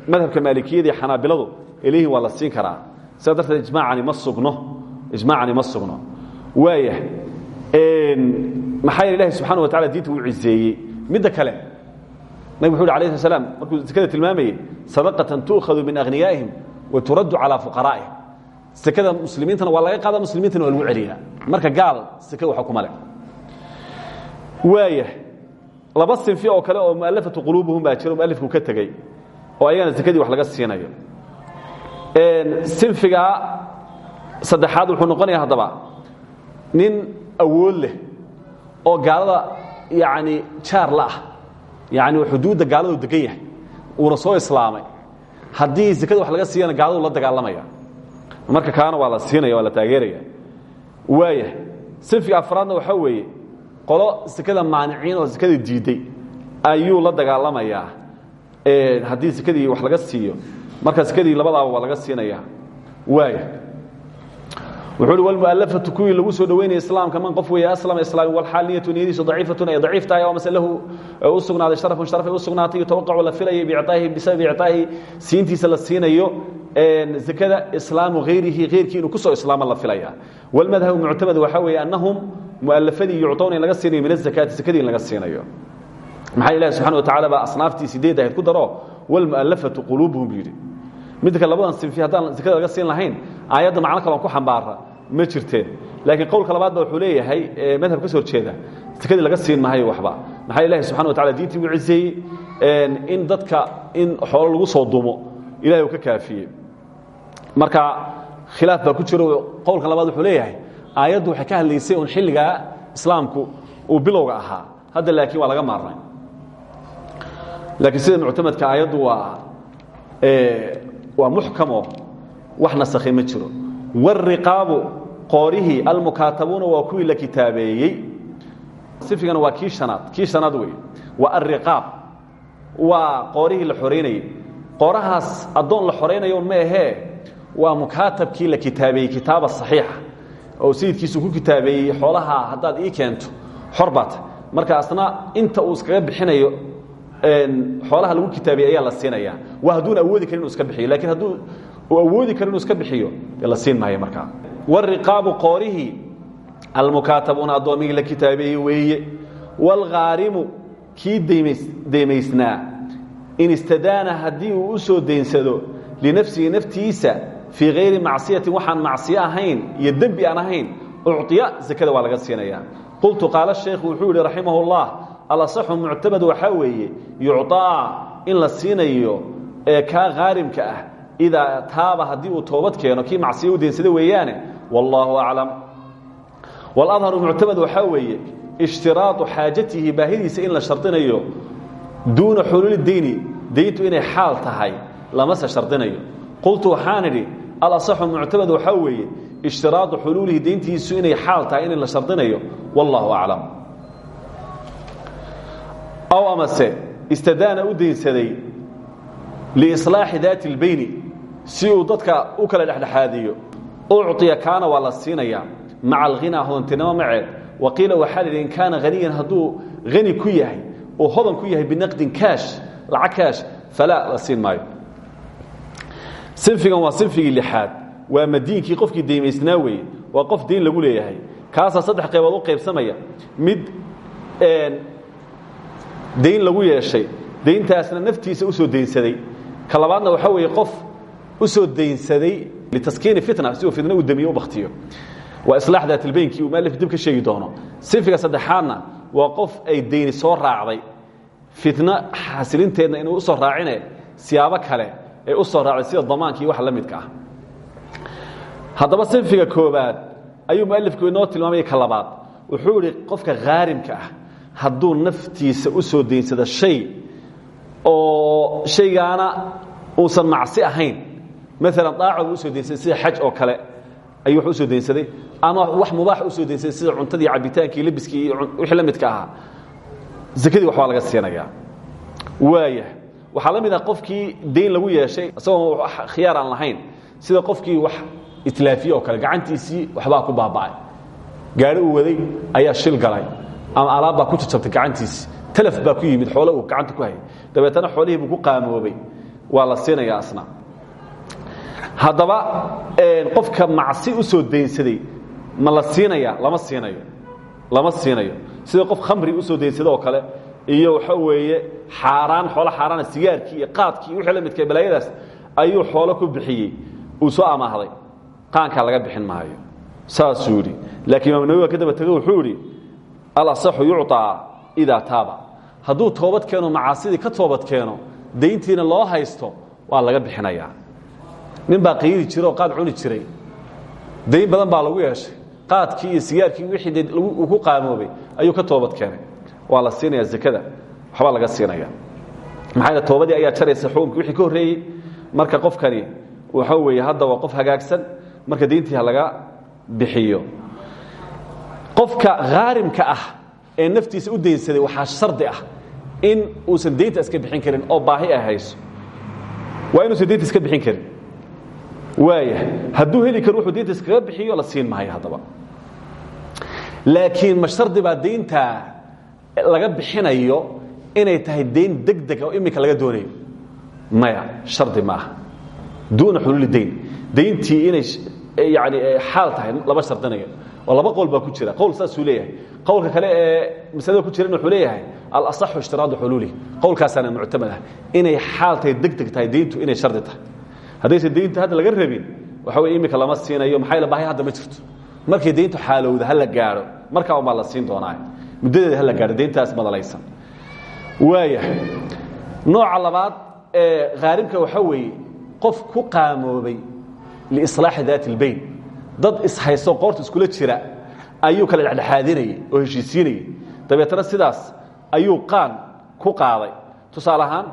[SPEAKER 1] madhabka maalikiyada iyo xanaabiladu elihin waa la siin karaa. Sidaa darteed ijmaacani ma sugno. Ijmaacani ma sugno. Waayahay. Maxaa yeele ilahi subxana wa tacala diinta uu cizeeyey. Midda kale nabig wuxu uhi alayh sl slam markuu sekada tilmaamayey sadaqatan tu'khadu min aghniyaa'ihim wa turaddu calaa fuqaraa'ihim sekada muslimiintana waa laga qaada muslimiintana waa lagu celiyaa. Marka gaal seke waxa kuma le waaya laba sinfi oo kale oo mu'alafatu quluubuhum baa jiro mualifku ka tegey oo ayagana sekadii wax laga siinayo. Sinfigaa saddexaad wuxuu noqonaya haddaba nin awood leh oo gaalada yani jaar la ah yani xuduudda gaaladu degan yahay. Uuna soo islaamay. Haddii sekada wax laga siiyana gaaladu la dagaalamaya. Marka kaana waa la siinaya waa la taageeraya waaya sinfiga afraadna waxaa weeye qolo sekada maaniciin oo sekada diiday ayuu la dagaalamayaa. Haddii sekadii wax laga siiyo marka sekadii labadaaba waa laga siinaya waaya wuxuu uhi walmu'alafatu kuwii lagu soo dhoweynaya islaamka man qof weeye aslama islaami walxaal niyatu niyadiisu daciifatun ay daciif tahay oo mase lahu sharaf ay u sugnaatay la filayay biicaa'ihi bisababi icaa'ihi siintiisa la siinayo sekada islaamu hayrihi hayrkii inuu ku soo islaamo la filaya walmadhabu muctamad waxaa weeye annahum mu'alafadii yucطowna in laga siinayo min azakaati sekadii in laga siinayo. Maxaa ilahi subxana wa tacala baa asnaaftii sideed ku daro? Walmu'alafatu quluubuhum buu yidhi midda kale labadan sinfi haddaan sekada laga siin lahayn aayadda macno kaloon ku xambaara ma jirteen. Laakiin qowlka labaad ba wuxuu leeyahay madhab ka soo horjeeda sekadii laga siin mahayo waxba. Maxaa ilahi subxana wa tacala diintii uu ciseeyey in dadka in xoolo lagu soo dumo ilahay uu ka kaafiyey. Marka khilaaf baa ku jiro qowlka labaad wuxuu leeyahay aayaddu waxay ka hadlaysay un xilligaa islaamku uu bilowga ahaa. Hadda laakiin waa laga maarnay laakiin sida muctamadka aayaddu waa waa muxkamo. Wax nasakhay ma jiro. Wاriqaabu qoorihii almukaatabuuna waa kuwii la kitaabeeyey. Sifigana waa kii hanaad kii shanaad wey waa alriqaab waa qoorihii la xoraynayey qoorahaas addoon la xoraynayo ma ahee. Waa mukaatabkii la kitaabeeyey kitaaba saxiixa. Oo sayidkiisu ku kitaabeeyey xoolaha haddaad ii keento. Xor baata markaasna inta uu iskaga bixinayo xoolaha lagu kitaabeeye ayaa la siinaya waa hadduuna awoodi karin inu iska bixiyo lakiin hadduu uu awoodi karo inuu iska bixiyo la siin maayo markaa wariqaabu qoorihii almukaatabuuna addoommigii la kitaabeeyey weeye. Waalghaarimu kii deymaysnaa in istadaana haddii uu u soo daynsado linafsihi naftiisa fii hayri macsiyatin waxaan macsiyo ahayn iyo dembi aan ahayn ucطiya laga siinaya qultu qaala sheekhu wuxuu اllah alasaxu muctamad waxaa weeye yucطaa in la siinayo kaa khaarimka ah idaa taaba haddii uu toobad keeno kii macsiyo u daynsada weeyaane wallaahu aclam waladharu muctamad waxaa weeye ishtiraadu xaajatihi baahidiisa in la shardinayo duuna xuluuli deyni dayntu inay xaal tahay lamase shardinayo. Qultu waxaan idhi alasaxu muctamad waxaa weeye ishtiraadu xuluulihi dayntiisu inay xaal tahay in la shardinayo wallaahu aclam amase istadaana u daynsaday liislaaxi daati اlbeyni si uu dadka u kala dhexdhexaadiyo. Ucطiya kaana waa la siinaya maca alghinaa hodantinimo maceed waqiila waxaa la yidhi in kaana haniyan hadduu hani ku yahay oo hodan ku yahay binaqdin kaash lacag kaash falaa la siin maayo. Sinfigan waa sinfigii lixaad waa madiinkii qofkii deymaysnaa weeye waa qof dayn lagu leeyahay. Kaasaa saddex qaybood u qaybsamaya. Mid dayn lagu yeeshay dayntaasna naftiisa u soo daynsaday ka labaadna waxaa weeye qof u soo daynsaday litaskiini fitna si uu fitna u damiyo u baktiyo waa islaax daatilbeynkii uu maalif dib ka sheegi doono. Sinfiga saddexaadna waa qof ay dayni soo raacday. Fitno xasilinteedna inuu u soo raacine siyaabo kale ay u soo raacday sida damaanka iyo wax la midka ah. Haddaba sinfiga koobaad ayuu mualifku inoo tilmaamaya ka labaad. Wuxuu ihi qofka khaarimka ah hadduu naftiisa u soo daynsado shay oo shaygaana uusan macsi ahayn maalan daaco u soo daynsaday sida xaj oo kale ayuu wax u soo daynsaday ama wax mubaax u soo daynsaday sida cuntadii cabitaankii labiskii iyo wixii la midka ahaa zakadii waxbaa laga siinayaa waaya waxaa la mid ah qofkii dayn lagu yeeshay isagoo khiyaar aan lahayn sida qofkii wax itlaafiye oo kale gacantiisii waxbaa ku baaba'ay gaari uu waday ayaa shil galay ama alaabbaa ku jajabtay gacantiisii talaf baa ku yimid xoole uu gacanta ku hayay. Dabeetana xoolihii buu ku qaamoobay. Waa la siinayaa asna. Haddaba qofka macsi u soo daynsaday ma la siinaya lama siinayo. Lama siinayo. Sida qof khamri u soo daynsada oo kale iyo waxa weeye xaaraan xoolo xaaraana sigaarkii iyo qaadkii wixii la midka balaayadaas ayuu xoolo ku bixiyey. Uu soo amaahday qaankaa laga bixin maayo. Saasuu yidhi. Laakiin imaam nawi waa ka daba tego wuxuu idhi alasaxu yucطaa idaa taaba. Hadduu toobad keeno macaasidii ka toobad keeno dayntiina loo haysto waa laga bixinayaa nin baa oo qaad cuni jiray. Dayn badan baa lagu yeeshay. Qaadkii iyo sigaarkii wixii uu ku qaamoobay ayuu ka toobad keenay. Waa la siinaya zakada. Waxbaa laga siinaya maxaa toobadii ayaa jaraysa xukunkii wixii ka horreeyey marka qofkani waxa weeye hadda waa qof hagaagsan. Marka dayntii laga bixiyo qofka khaarimka ah ee naftiisa u daynsaday waxaa shardi ah in uusan daynta iska bixin karin oo baahi ay hayso. Waa inuusan daynta iska bixin karin. Waaya hadduu heli karo wuxuu daynta iskaga bixiyo la siin maayo haddaba. Laakiin ma shardi baa laga bixinayo inay tahay dayn deg deg oo imika laga doonayo? Maya shardi ma aha. Duuna xuluuli dayn inay yani xaal tahay lama shardinayo oo laba qowl baa ku jira. Qowl saasuu leeyahay. Qowlka kale ee masalada ku jirana wuxuu leeyahay alasaxu ishtiraadu xuluuli. Qowlkaasaana muctamad ah. Inay xaal tahay deg deg tahay dayntu inay shardi tahay. Haddaysan daynta hadda laga rabin waxa wey imika lama siinayo maxaa la bahay hadda ma jirto. Markay dayntu xaalowda ha la gaadho markaa unbaa la siin doonaa. Muddadeeda ha la gaadho dayntaas madalaysan waaya nooca labaad ee khaarimka waxaa weeye qof ku qaamoobay liislaaxi daati اlbayn dad ishaysto qoorta iskula jira ayuu kala dhexdhexaadinayay oo heshiisiinayay. Dabeetana sidaas ayuu qaan ku qaaday. Tusaale ahaan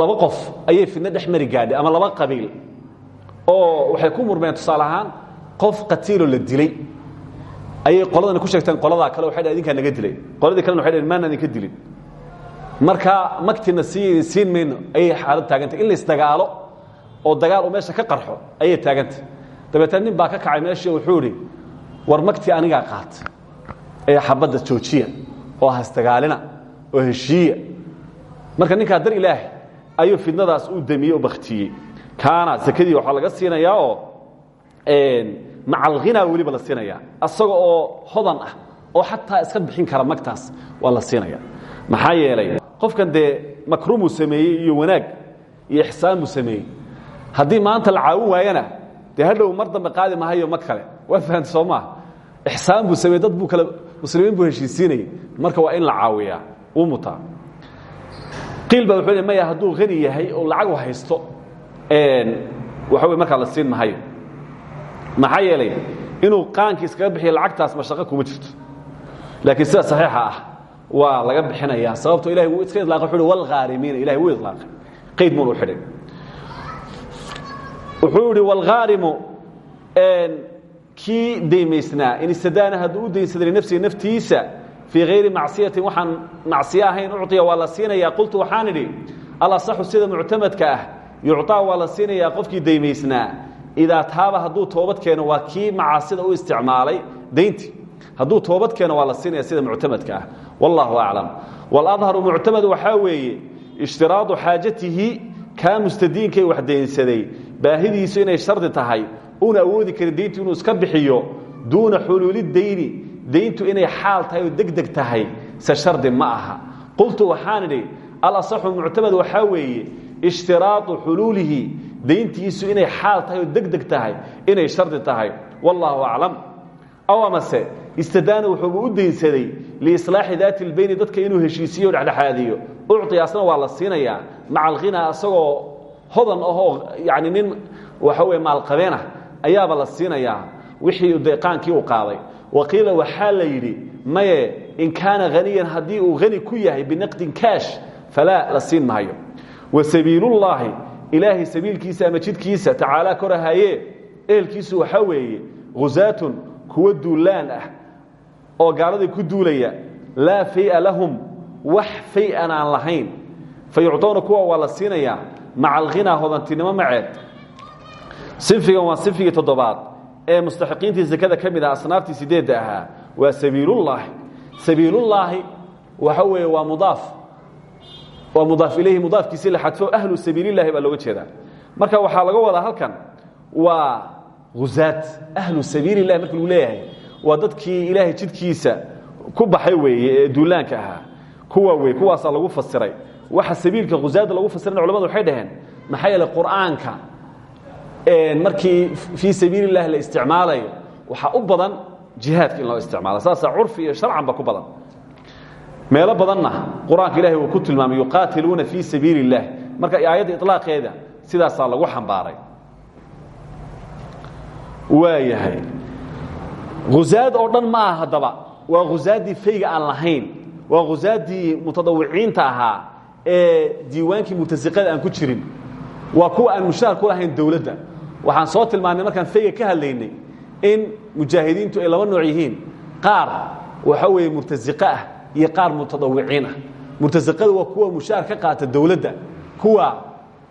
[SPEAKER 1] laba qof ayay fidno dhex mari gaadhay ama laba qabiil oo waxay ku murmeen. Tusaale ahaan qof qatiiloo la dilay. Ayay qoladani ku sheegteen qoladaa kale waxay dhaheen idinkaa naga dilay. Qoladii kalena waxay dhaheen maana idinka dilin. Marka magtina sii siin mayno ayay xaalad taagantay. In la isdagaalo oo dagaal uu meesha ka qarxo ayay taagantay. Dabeetana nin baa ka kacay meeshii wuxuu idhi war magtii anigaa qaata ee xabadda joojiya oo hasdagaalina oo heshiiya. Marka ninkaa dar ilaahay ayuu fidnadaas u damiyey oo baktiyey kaana sakadii waxaa laga siinayaa oo macalhinaa weliba la siinaya asaga oo hodan ah oo xataa iska bixin kara magtaas waa la siinaya maxaa yeelay qofkan dee makrumuu sameeyey iyo wanaag iyo ixsaan buu sameeyey haddii maanta la caawin waayana dee hadhow mar dambe qaadi mahayo mag kale. Waa fahamta soo maa ixsaan buu sameeyey dad buu kale muslimiin buu heshiisiinayay marka waa in la caawiyaa uu mutaa. Qiil baa wuxuu maya hadduu hani yahay oo lacagu haysto waxa wey markaa la siin mahayo maxaa yeelay inuu qaankii iskaga bixiyo lacagtaas mashaqo kuma jirto. Laakiin sida saxiixa ah waa laga bixinayaa sababto ilahay wuu iska ilaaqay wuxu uhi walghaarimiina ilahay wuu ilaaqay qayd muun u xidhay wuxuu idhi walghaarimu kii daymaysnaa in istadaana hadduu u daynsaday linafsihi naftiisa fii hayri macsiyatin waxaan macsiyo ahayn ucطiya waa la siinayaa. Qultu waxaan idhi alasaxu sida muctamadka ah? Yucطaa waa la siinayaa qofkii daymaysnaa idaa taaba hadduu toobad keeno waa kii macaasida u isticmaalay dayntii. Hadduu toobad keeno waa la siinaya sida muctamadka ah. Wallahu aclam. Waladharu muctamad waxaa weeye ishtiraadu xaajatihi kaa mustadiinkay wax daynsaday baahidiisu inay shardi tahay una awoodi karin dayntu inuu iska bixiyo duuna xuluuli dayni dayntu inay xaal tahay oo degdeg tahay se shardi ma aha. Qultu waxaan idhi alasaxu muctamad waxaa weeye ishtiraadu xuluulihi dayntiisu inay xaal tahay oo degdeg tahay inay shardi tahay. Wallaahu aclam. Aw amase istadaana wuxuuba u daynsaday liislaaxi daati lbayni dadka inuu heshiisiyo o dhexdhexaadiyo. Ucطi asna waa la siinayaa maca alkhinaa isagoo hodan ahoo yani nin waxa weye maalqabeena ayaaba la siinayaa wixii deeqaankii uu qaaday. Waqiila waxaa la yidhi maye in kaana haniyan haddii uu hani ku yahay binaqdin kaash falaa la siin maayo. Wa sabiilullaahi ilaahay sabiilkiisa ama jidkiisa korahaye ehelkiisu waxaa weeye husaatun kuwa duulaan ah oo gaaladii ku duulaya laa faya lahum wax fay-an aan lahayn. Fa kuwa waa la maca alghinaa hodantinimo maceed sinfigan waa sinfigii toddobaad. Ee mustaxiqiintii zakada ka mid ah asnaaftii sideedda ahaa waa sabiilullaahi. Sabiilullaahi waxa weeye waa mudaaf. Waa mudaaf ilayhi mudaafkiisii la xadfo ahlu sabiilillahi baa looga jeedaa. Marka waxaa laga wadaa halkan waa huzaad ahlu sabiilillahi marka lagu leeyahay waa dadkii ilaahay jidkiisa ku baxay weeye ee duulaanka ahaa. Kuwa wey kuwaasaa lagu fasiray waxa sabiilka huzaada lagu fasirana culamadu waxay dhaheen maxaa yeele qur'aanka markii fii sabiili اllahi la isticmaalayo waxaa u badan jihaadka in loo isticmaalo saasaa curfi iyo sharcan ba ku badan meelo badanna qur-aanka ilahi uu ku tilmaamay yuqaatiluuna fii sabiili اllahi marka aayadda iطlaaqeeda sidaasaa lagu xambaaray waa yahay huzaad oo dhan ma aha haddaba waa huzaaddii fayga aan lahayn waa huzaaddii mutadawiciinta ahaa ee diiwaankii mutasiqada aan ku jirin. Waa kuwa aan mushaar ku lahayn dowladda. Waxaan soo tilmaannay markaan fayga ka hadlaynay in mujaahidiintu ay laba nooc yihiin. Qaar waxa weeye murtasiqo ah iyo qaar mutadawiciin ah. Murtasiqada waa kuwa mushaar ka qaata dowladda. Kuwa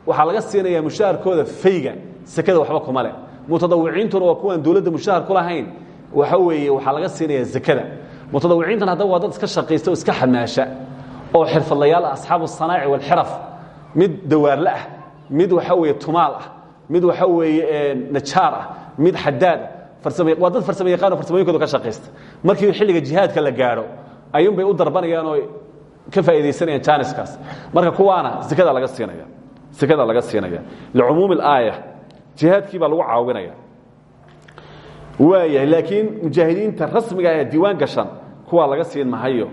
[SPEAKER 1] waxaa laga siinayaa mushaharkooda fayga sekada waxba kuma leh. Mutadawiciintuna waa kuwaan dowladda mushahar ku lahayn. Waxa weeye waxaa laga siinayaa zakada mutadawiciintan haddaba waa dad iska shaqaysta oo iska xamaasha oo xirfadlayaal ah asxaabu asanaaci walxiraf mid dawaarle ah mid waxa weeye tumaal ah mid waxa weeye najaar ah mid xadaad ah. Waa dad farsamo yaqaan oo farsamooyinkooda ka shaqaysta. Markii xilliga jihaadka la gaadho ayuun bay u darbanayaan oo ka faa'iidaysanayaan jaaniskaas. Marka kuwaana sekada laga siinaya sekada laga siinaya licumuumi alaaya jihaadkii baa lagu caawinaya waayahay laakiin mujaahidiinta rasmiga ee diiwaan gashan kuwaa laga siin mahayo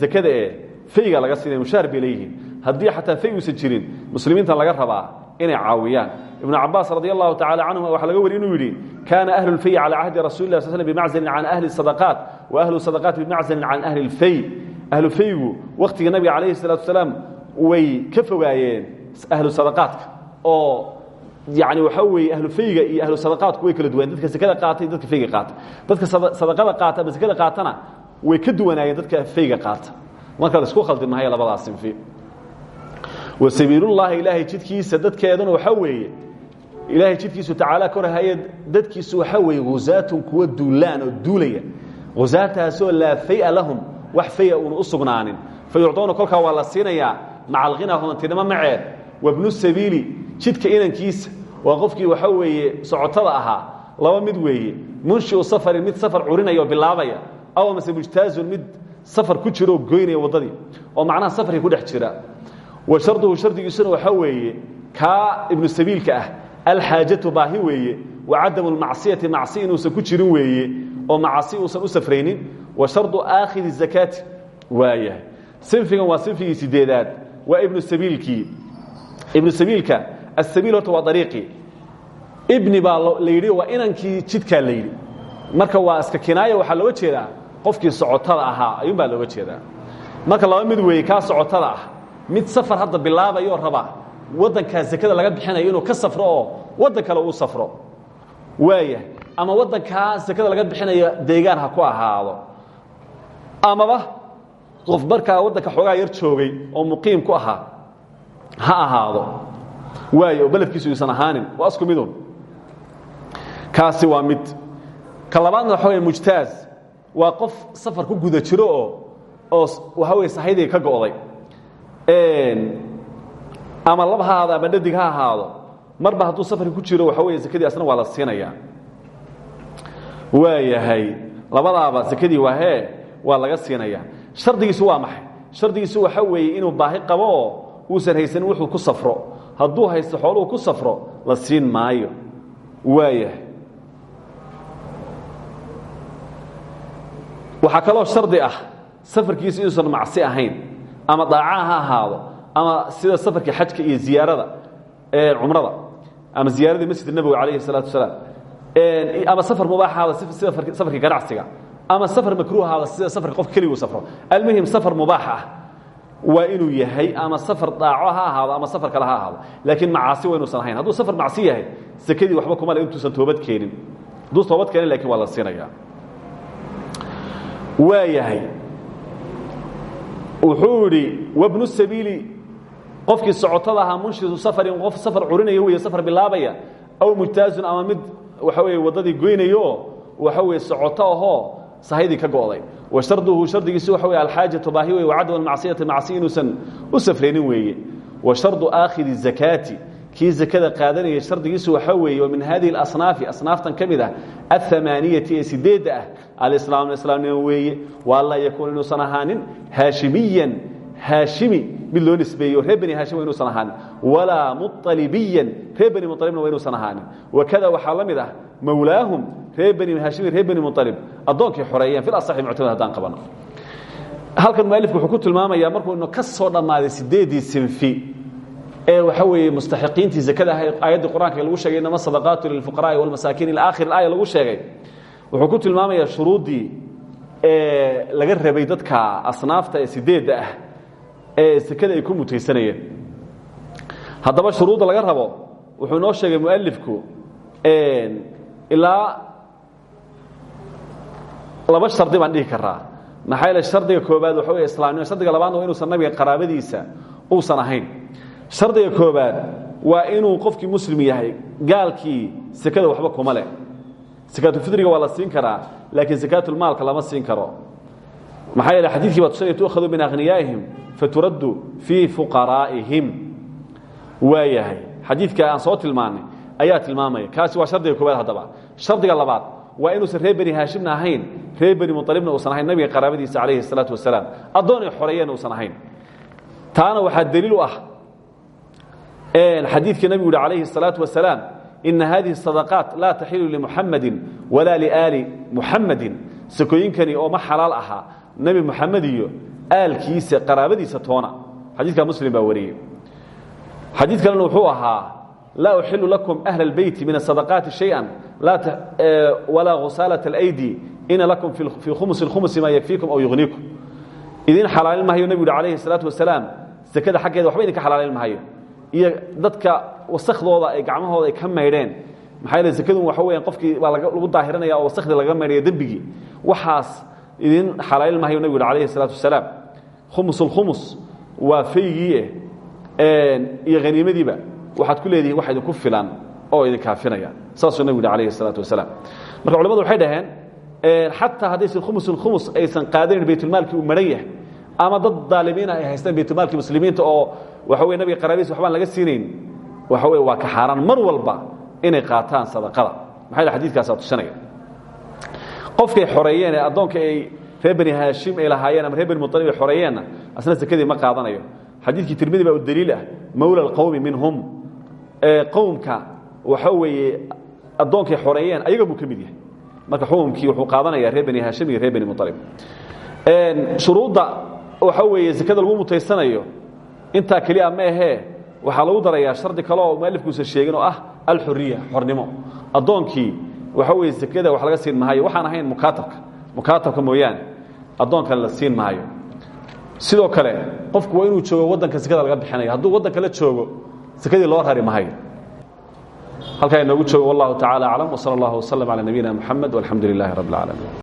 [SPEAKER 1] zakada ee fayga laga siinaya mushaar bay leeyihiin. Haddii xataa fay uusan jirin muslimiintan laga rabaa inay caawiyaan. Ibnu cabaas radi allahu tacala canhuma waxaa laga wariy inuu yidhi kaana ahlu lfay cala cahdi rasuli lah sl slm bimaczalin can ahli sadaqaat wa ahlu sadaqaat bimaczalin can ahli lfay. Ahlu faygu wakhtiga nabiga calayhi salatu wasalaam way ka fogaayeen ahlu sadaqaadka oo yani waxaa weeye ahlu fayga iyo ahlu sadaqaadku way kala duwaneen dadka sekada qaata iyo dadka fayga qaata dadka sadaqada qaata ama sekada qaatana way ka duwanaayeen dadka fayga qaata marka la isku khaldi mahayo labadaas sinfi. Wa sabiilullaahi ilaahay jidkiisa dadkeeduna waxaa weeye ilaahay jidkiisu tacaala korahaye dadkiisu waxaa weeye huzaatun kuwa duulaan oo duulaya. Huzaataasoo laa faya lahum wax faya uuna u sugnaanin. Fa waa la siinayaa maca alghinaa hodantinimo maceed wabnu sabiili jidka inankiisa. Waa qofkii waxaa weeye socotada ahaa laba mid weeye. Munshiu safarin mid safar curinaya bilaabaya. Aw amase mujtaazun mid safar ku jiro oo goynaya oo macnaha safarkii ku dhex jira. Wa sharduhu shardigiisuna waxaa weeye kaa ibnu sabiilka ah alxaajatu baahi weeye wa cadamu lmacsiyati macsi inuusan ku jirin weeye oo macasi uusan u safraynin. Wa shardu aakhidi zakaati waayahay sinfigan waa sinfigii sideedaad. Waa ibnu sabiilkii. Ibnu sabiilka asabiil horta waa ariiqii ibni baa la yidhi waa inankii jidkaa la marka waa iska kinaaya waxaa looga jeedaa qofkii socotada ahaa ayuun baa looga jeedaa. Marka laba mid weeye kaa socotada ah. Mid safar hadda bilaabayoo raba waddankaa zakada laga bixinayo inuu ka safro oo waddan kale uu safro. Waayahay ama waddankaa zakada laga bixinayo deegaan ha ku ahaado. Amaba qof markaa waddanka xoogaa yar joogay oo muqiim ku ahaa ha ahaado. Waayo oo beledkiisu iisan ahaanin waa isku midun kaasi waa mid. Ka labaadna waxa wey mujtaaz waa qof safar ku guda jiro oo oo waxa wey sahaydii ka go'day. Ama lab ha ahaado ama dhadig ha ahaado marba hadduu safarki ku jiro waxa wey sekadii asna waa la siinayaa. Waayahay labadaaba sekadii waa hee waa laga siinaya shardigiisu waa maxay? Shardigiisu waxa weeye inuu baahi qabo oo uusan haysanin wuxuu ku safro. Hadduu haysto xooluhu ku safro la siin maayo. Waayahay waxaa kaloo shardi ah safarkiisu inuusan macsi ahayn ama daaca ha ahaado ama sida safarkii xajka iyo ziyaarada cumrada ama ziyaaradii masjid nabowi calayhi salaatu wasalaam ama safar mubaax ahaada sida safarkii ganacsiga ama safar makruuh ahaada sida safarka qofka keliguu safro. Almuhim safar mubaax ah waa inuu yahay ama safar daaco ha ahaado ama safar kale ha ahaado laakiin macaasi waa inuusan ahayn. Hadduu safar macsi yahay sekadii waxba kuma le intuusan toobad keenin. Hadduu toobad keenin laakiin waa la siinayaa waa yahay. Wuxuu idhi wabnu sabiili qofkii socotada ahaa munshidu safarin qof safar curinaya wey safar bilaabaya aw mujtaazun ama mid waxa weye waddadii goynayooo waxa weye socoto ahoo sahaydii ka go'day. Wa sharduhu shardigiisu waxa wey alxaajatu baahi wey wacadwa almacsiyati macsi inuusan u safraynin wa shardu aakhidi zakaati kii zakada qaadanaya shardigiisu waxaa weeye min hadihi اlasnaafi asnaaftan ka mid ah aلhamaaniyati ee alamlamnima weeye. Waanlaa yakuuna inuusan ahaanin haashimiyan. Haashimi mid loo nisbeeyo. Reer bani haashim wa inuusan ahaanin walaa mualibiyan reer bani mualibna wa inuusan ahaanin wakada waxaa la mid ah mawlaahum reer bani haashimi reer bani mualib addoonkay xoreeyeen filasaxi muctamad haddaan qabano. Halkan mualifku wuxuu ku tilmaamayaa markuuinu ka soo dhammaaday sideeddii sinfi ee waxa weeye mustaxiqiintii zakada ahayd aayaddii qur'aanka lagu sheegay inama sadaqaatu lilfuqaraai walmasaakiin ilaakhir aaya lagu sheegay wuxuu ku tilmaamayaa shuruuddii ee laga rabay dadka asnaafta ee sideedda ah ee sekada ay ku mutaysanayeen haddaba shuruudda laga rabo wuxuu inoo sheegay mualifku ilaa laba shardi baan dhihi karaa maxaa yeele shardiga koobaad waxa wey islaamnimo shardiga labaadna waa inuusan nabiga qaraabadiisa uusan ahayn. Shardiga koobaad waa inuu qofkii muslim yahay gaalkii sekada waxba kuma leh sakaatulfidriga waa la siin karaa laakiin sakaatulmaalka lama siin karo maxaa yeele xadiidkii baa tusanaya tuukhadu min akhniyaa'ihim faturaddu fii fuqaraa'ihim waa yahay xadiidka aan soo tilmaannay ayaa tilmaamaya kaasi waa shardiga koobaad haddaba shardiga labaad waa inuusan reer beni haashimna ahayn reer beni mualibna uusan ahayn nabiga qaraabadiisa calayhi salaatu wasalaam addoon ay xoreeyeenna uusan ahayn taana waxaa daliil u ah xadiidkii nabigu uhi calayhi الsalaaةu wasalaam ina hadihi الsadaqaat laa taxilu limuxamadi walaa liaali muxamadi sakooyinkani oo ma xalaal ahaa nebi muxamed iyo aalkiisa qaraabadiisa toona xadiidka muslim baa wariyey xadiid kalena wuxuu ahaa laa uxilu lakum ahla اlbeyti min asadaqaati shayئa walaa ghusaalaة اlaydi ina lakum fii khumusi اkhumusi maa yakfiikum aw yugniikum idin xalaalin mahayo nebigu uhi calayhi الsalaaةu wasalaam sekada xaggeeda waxba idinka xalaalin mahayo iyo dadka wasakhdooda ay gacmahooda ay ka maydheen. Maxaa yeele sakadu waxa weeyaan qofkii baa lagu daahiranaya oo wasakhdii laga maydhaya dembigii. Waxaas idin xalaalin mahayo nabigu yidhi alayhi salaatu wasalaam khumusulkhumus waa faygii eh iyo haniimadiiba waxaad ku leedihiin wax idinku filan oo idinkaafinaya saasuu nabigu yidhi alayhi salaatu wasalaam. Marka culamadu waxay dhaheen xataa haddaysan khumusulkhumus aysan qaadanin baytulmaalkii uu maran yahay ama dad daalimiina ay haystaan baytulmaalkii muslimiinta oo waxa wey nabiga qaraabadiis waxbaan laga siinayn. Waxa wey waa ka xaaraan mar walba inay qaataan sadaqada. Maxaa yele xadidkaasaa tusinaya? Qofkay xoreeyeen ee addoonka ay reer beni haashim ay lahaayeen ama reer beni muطalib ay xoreeyeenna asna sekadii ma qaadanayo. Xadiidkii tirmidi baa u daliil ah mawla alqowmi minhum. Qowmka waxa weeye addoonkay xoreeyeen ayaga buu ka mid yahay. Marka xukumkii wuxuu qaadanaya reer beni haashim iyo reer beni muطalib shuruudda waxa weeye sekada lagu mutaysanayo intaa keliya ma ahee waxaa lagu darayaa shardi kale oo mualifkuusan sheegin oo ah alxuriya xornimo. Addoonkii waxa weye sekada wax laga siin maayo. Waxaan ahayn mukaatabka mukaatabka mooyaane addoonkan la siin maayo. Sidoo kale qofku waa inuu joogo waddanka sekada laga bixinayo hadduu waddanka la joogo sekadii loo rari mahayo halkaa inoogu joogo wallahu tacala aclam wsala allah waslm calى nabiyina mxamed walxamdu lilahi rabb اlcaalamiin